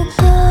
不做